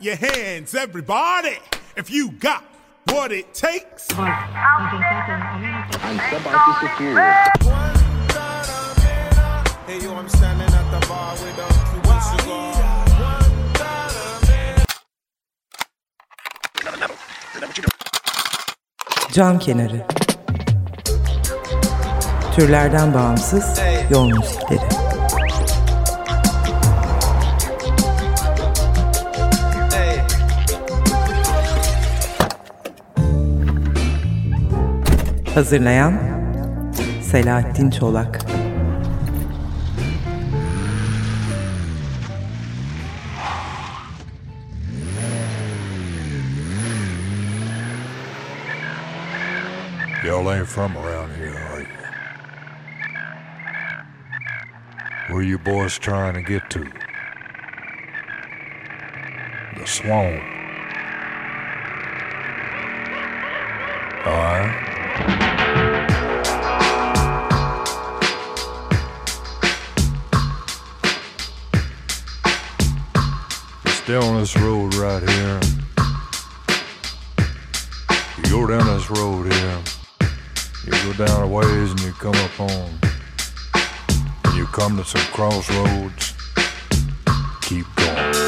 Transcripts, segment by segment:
your hands, everybody, if you got what it takes. Cam kenarı. Türlerden bağımsız yol müzikleri. Hazırlayan Selahattin Çolak. Y'all ain't from around here, are you? Where you boys trying to get to? The swamp. Alright. On this road right here. You go down this road here. You go down a ways and you come up on. And you come to some crossroads. Keep going.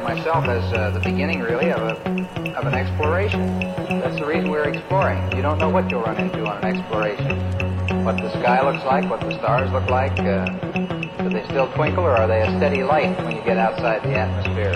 Itself as uh, the beginning, really, of, a, of an exploration. That's the reason we're exploring. You don't know what you'll run into on an exploration. What the sky looks like, what the stars look like. Uh, do they still twinkle, or are they a steady light when you get outside the atmosphere?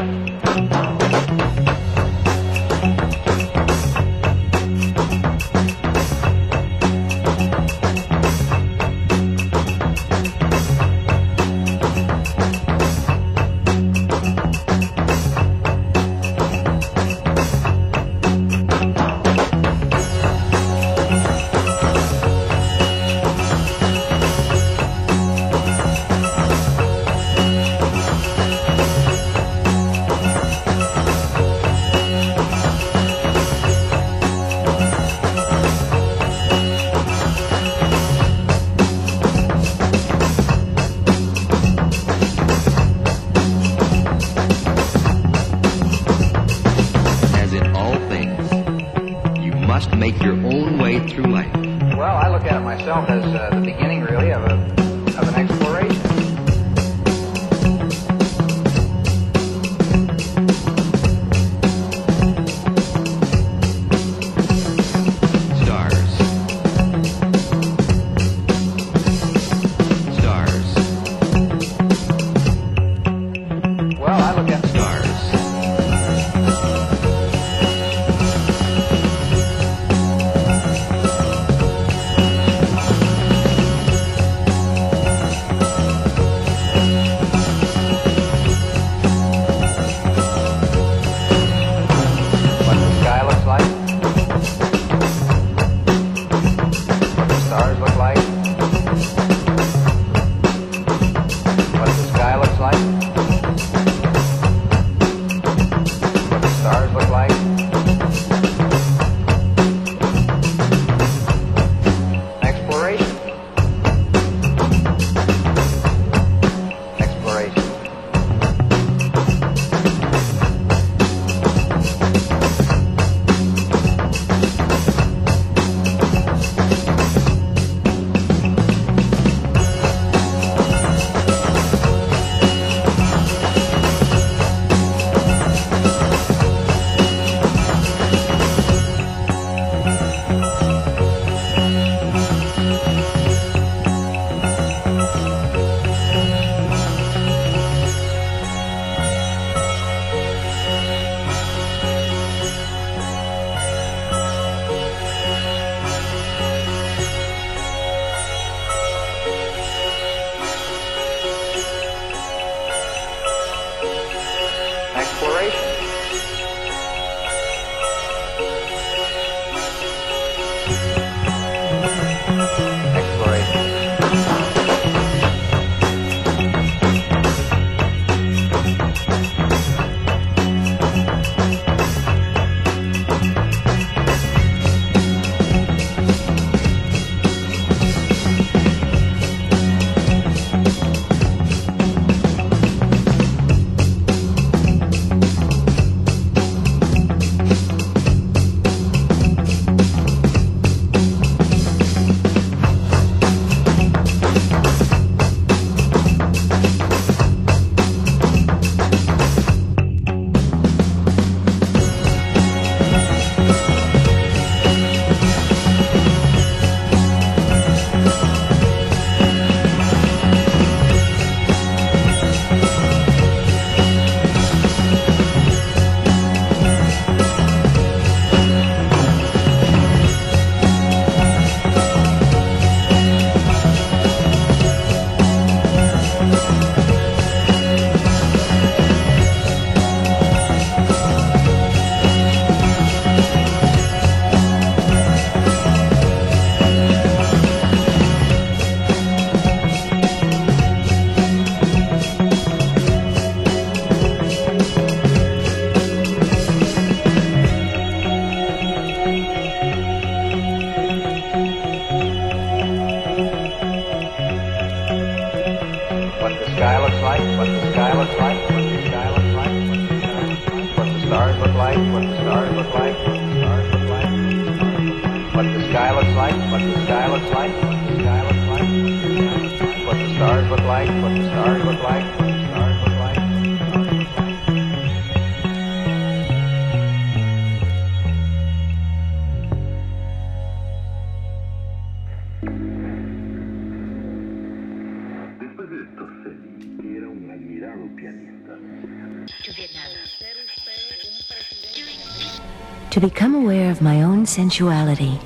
sensuality,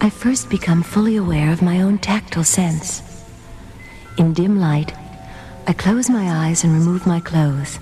I first become fully aware of my own tactile sense. In dim light, I close my eyes and remove my clothes.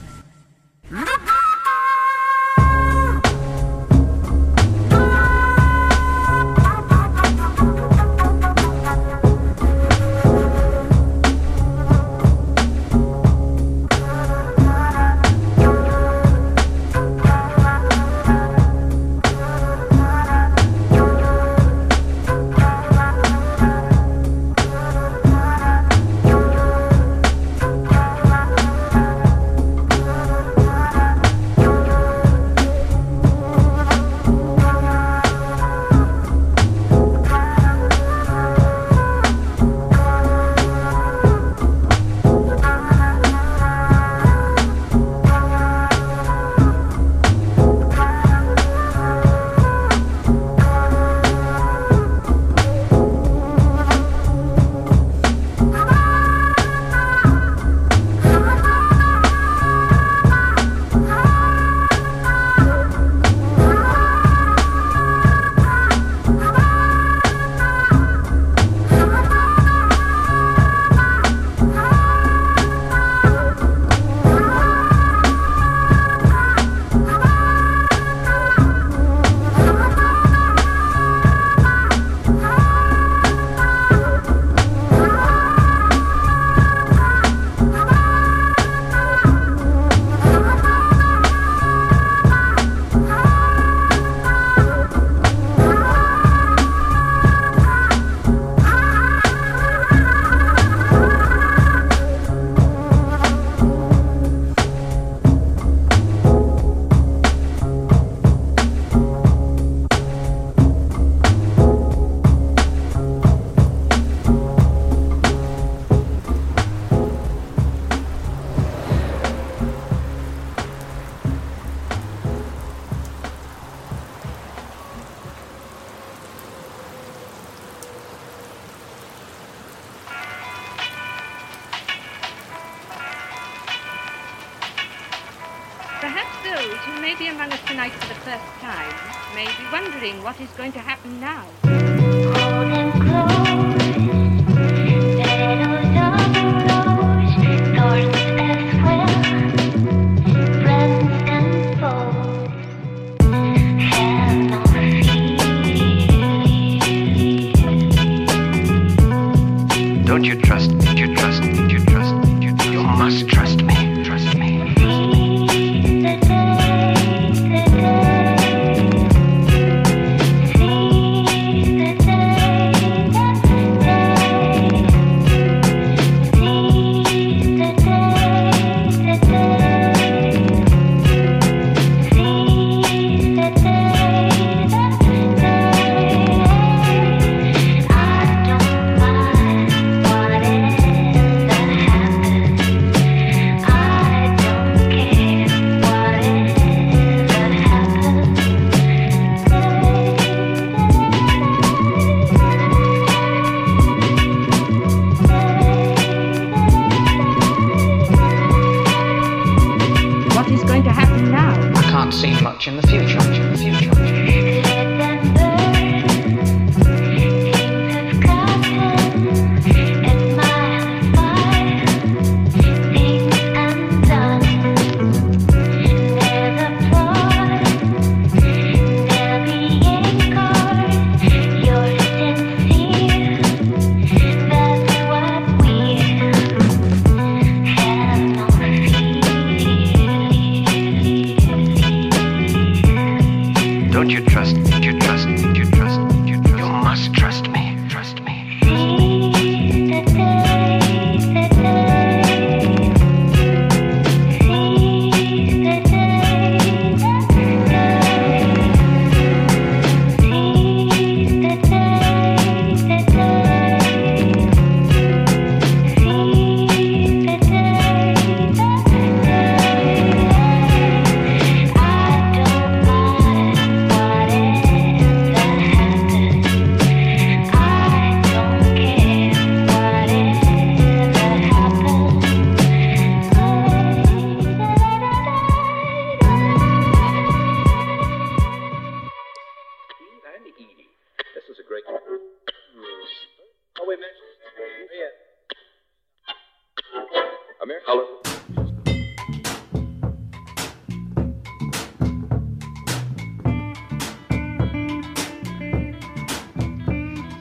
America.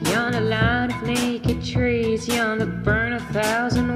Yonder line of naked trees, yonder burn a thousand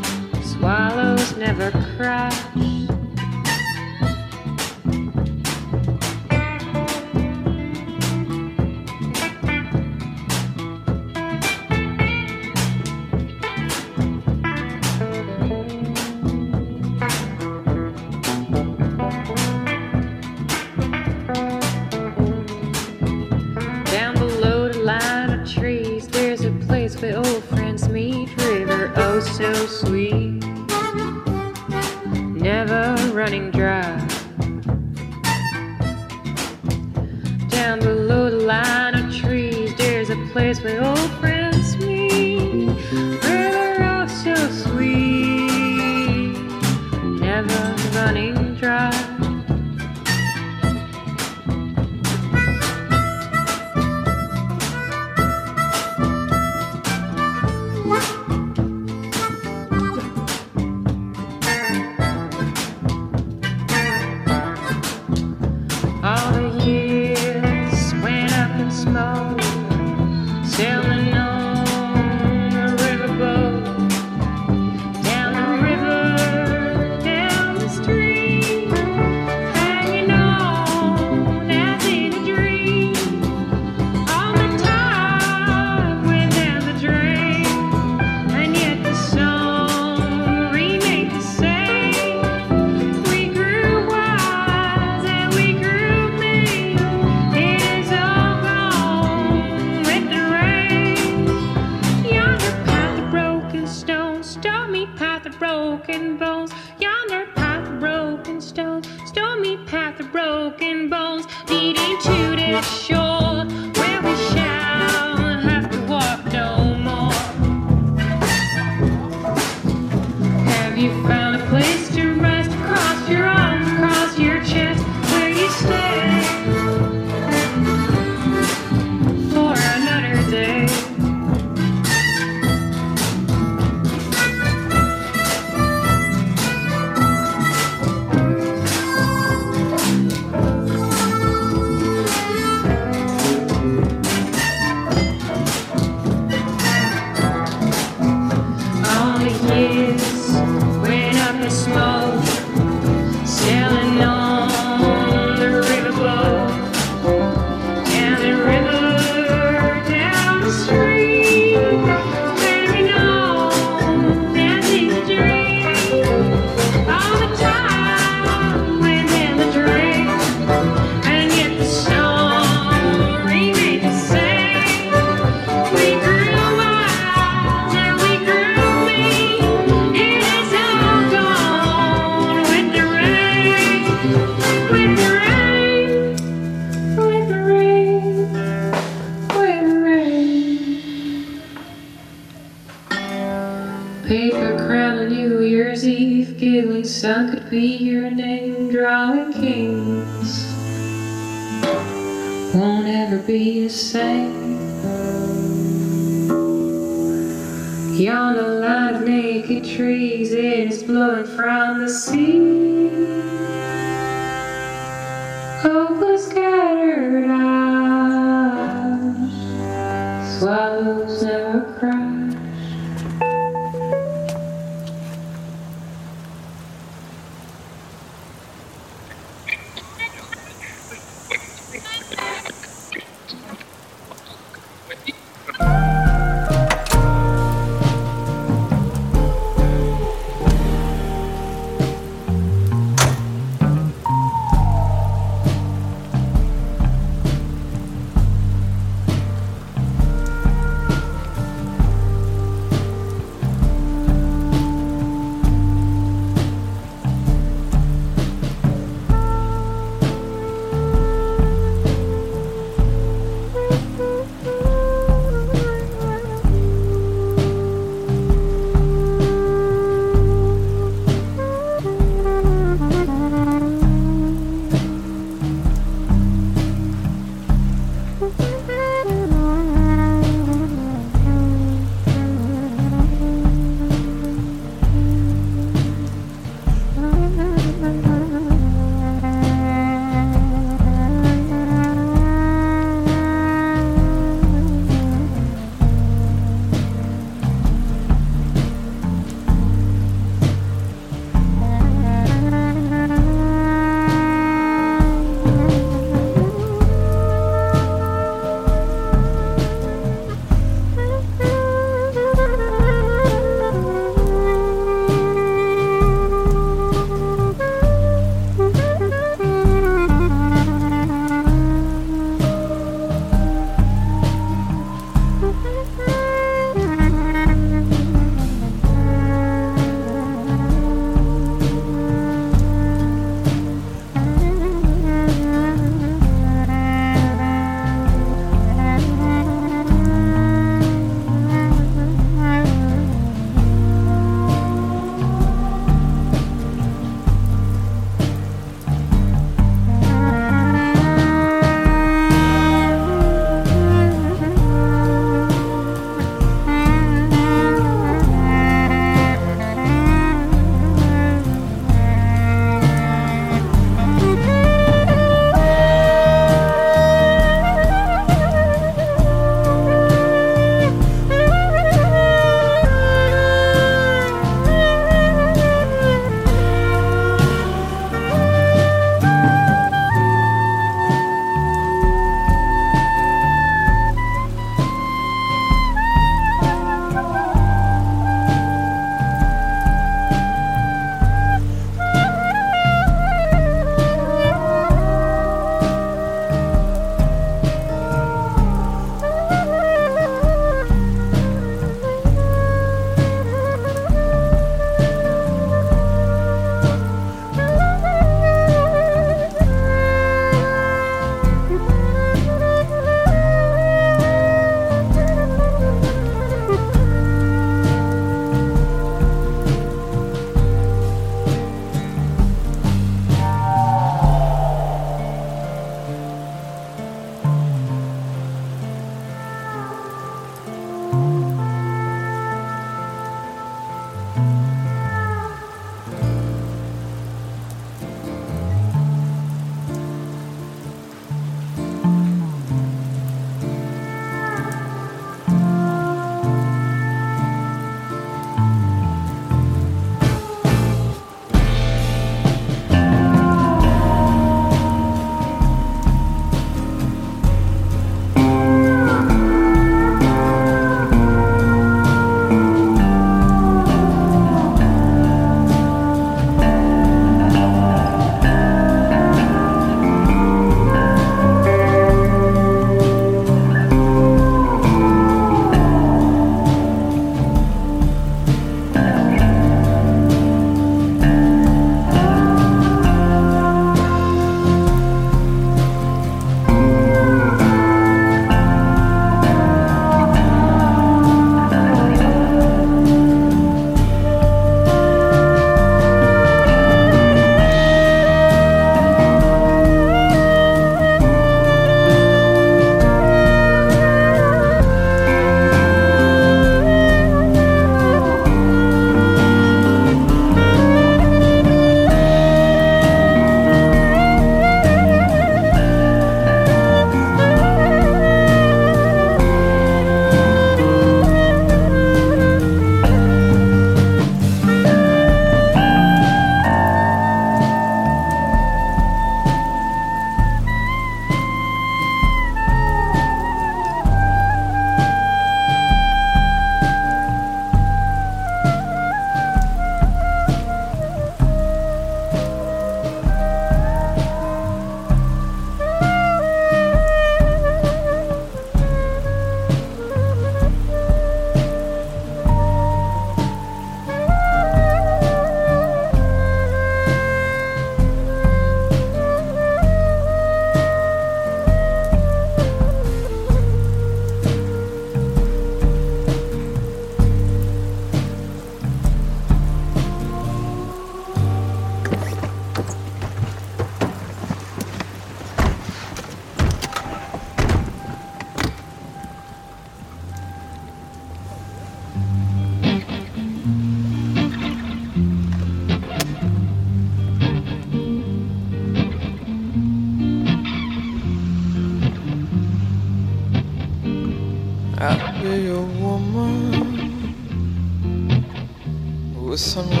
some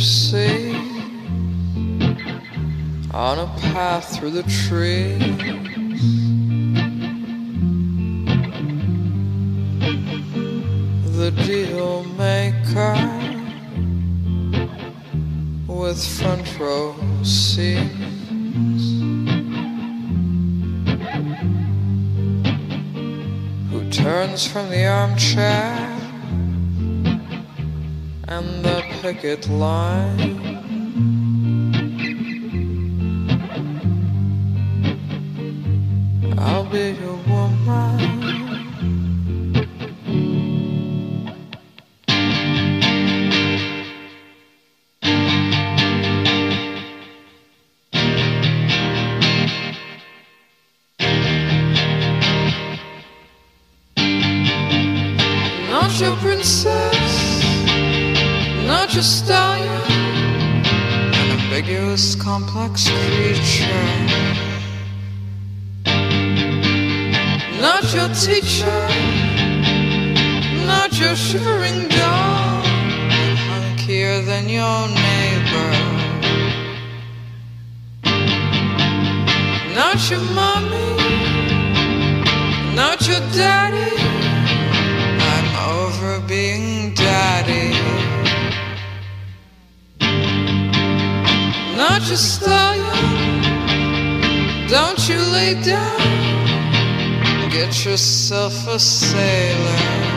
gypsy on a path through the trees. The deal maker with front row seats who turns from the armchair. delicate line. not your daddy. I'm over being daddy. Not your stallion. Don't you lay down. Get yourself a sailor.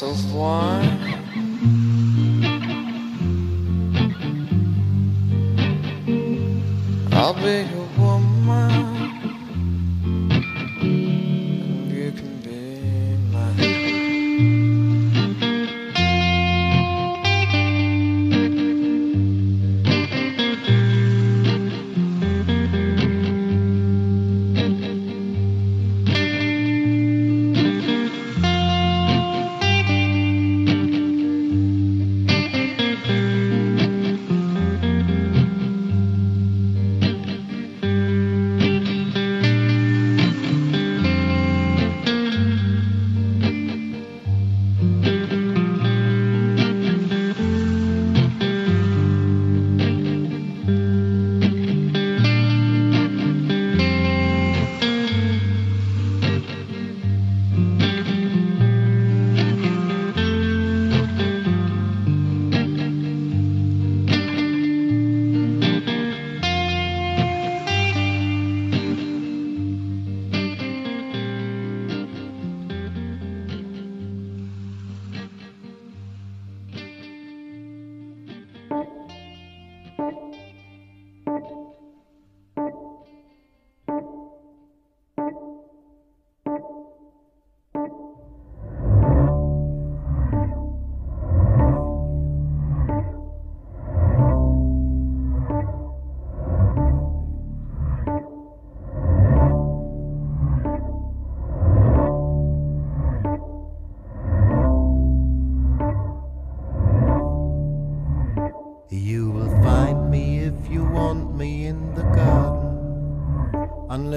So of wine.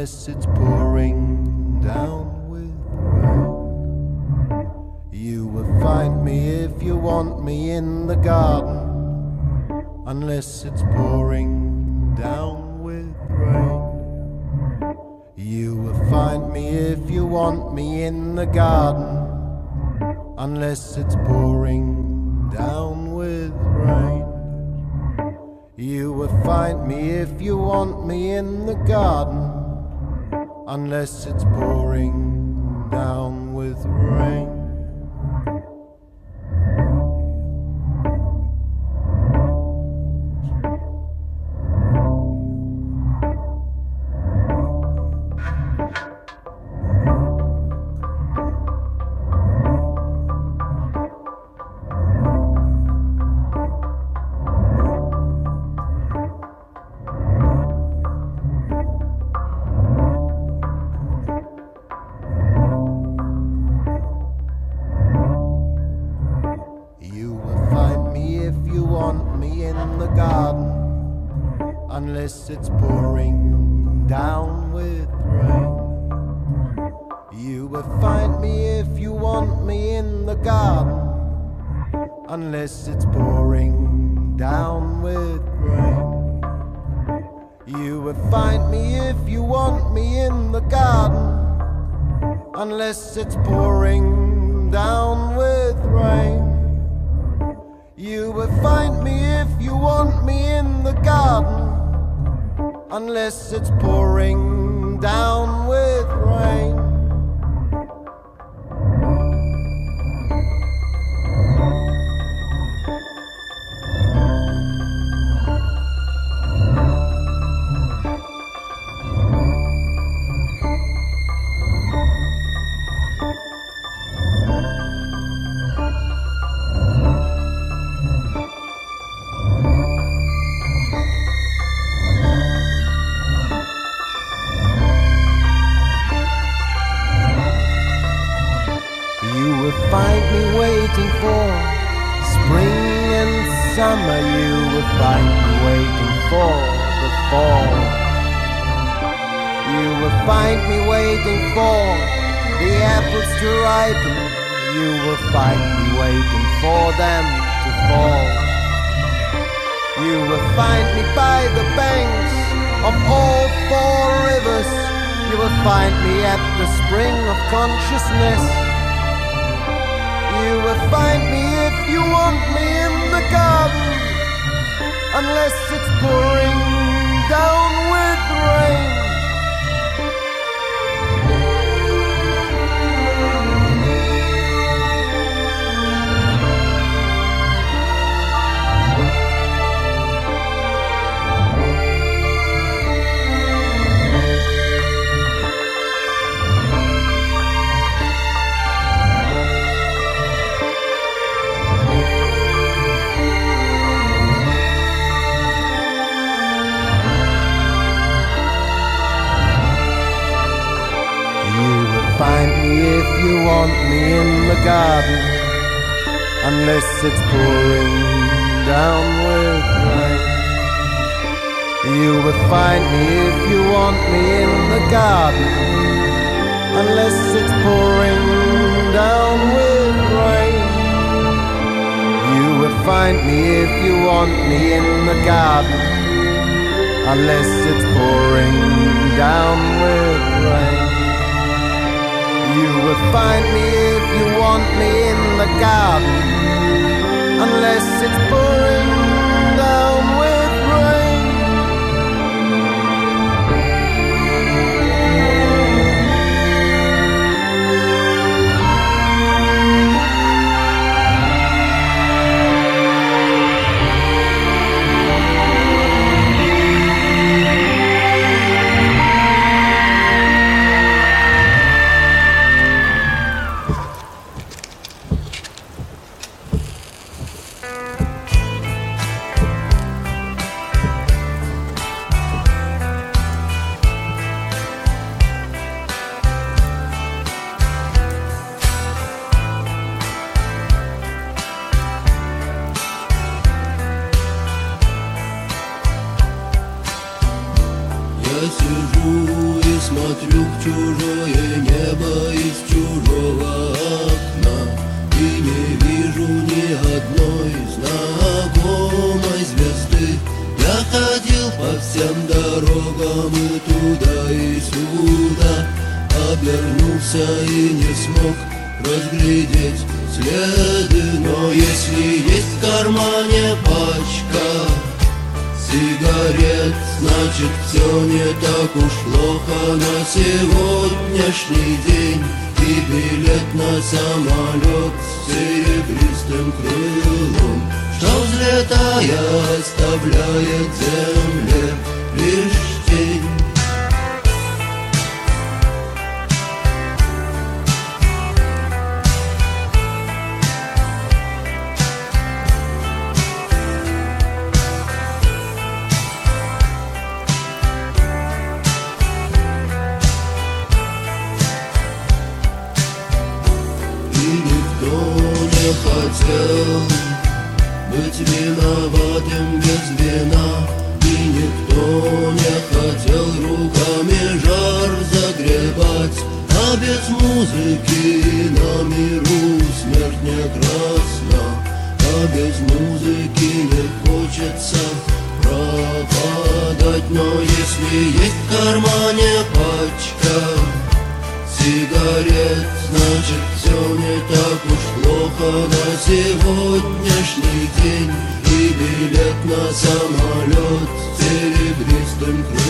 Unless it's pouring down with rain. You will find me if you want me in the garden, unless it's pouring down with rain. You will find me if you want me in the garden, unless it's pouring down with rain. You will find me if you want me in the garden, unless it's pouring down with rain. You want me in the garden, unless it's pouring down with rain. You will find me if you want me in the garden, unless it's pouring down with rain. You will find me if you want me in the garden, unless it's pouring down with rain. You will find me if you want me in the garden, unless it's pouring down всем дорогам и туда и сюда. Обернулся и не смог разглядеть следы. Но если есть в кармане пачка сигарет Значит все не так уж плохо на сегодняшний день. И билет на самолет с серебристым крылом. Что взлетая оставляет земле И никто не хотел быть виноватым музыки на миру смерть не красна А без музыки не хочется пропадать. Но если есть в кармане пачка сигарет Значит, все не так уж плохо на сегодняшний день. И билет на самолет серебристым крылом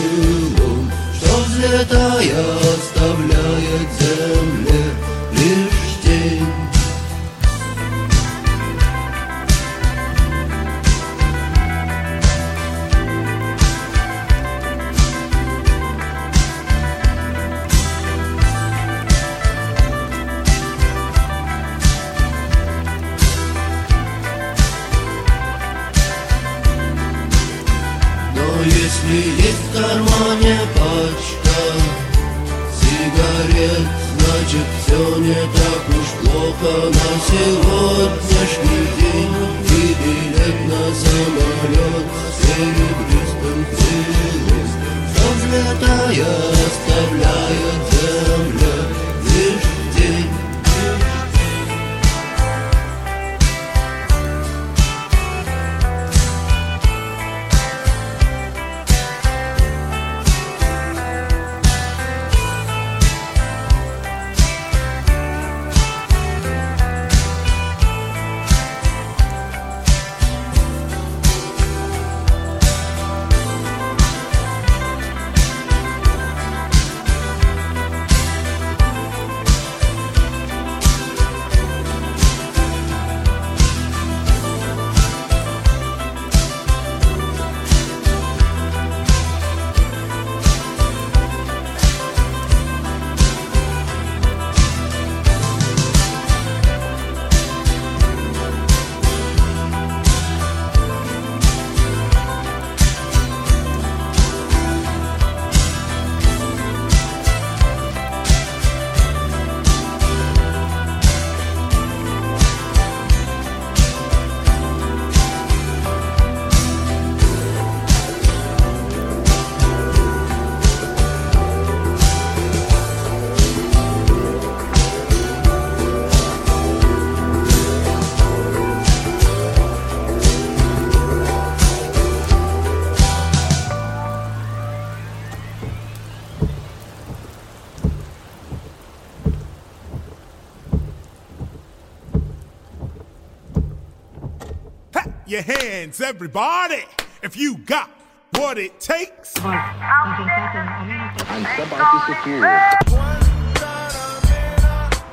hands, everybody, if you got what it takes.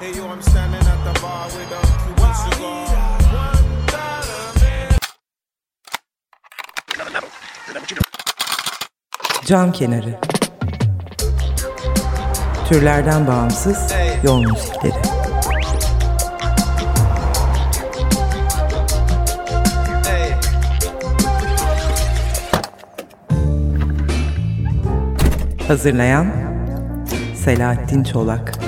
Hey, yo, I'm standing at the bar with a Cuban cigar. Cam kenarı. Türlerden bağımsız yol müzikleri. Hazırlayan Selahattin Çolak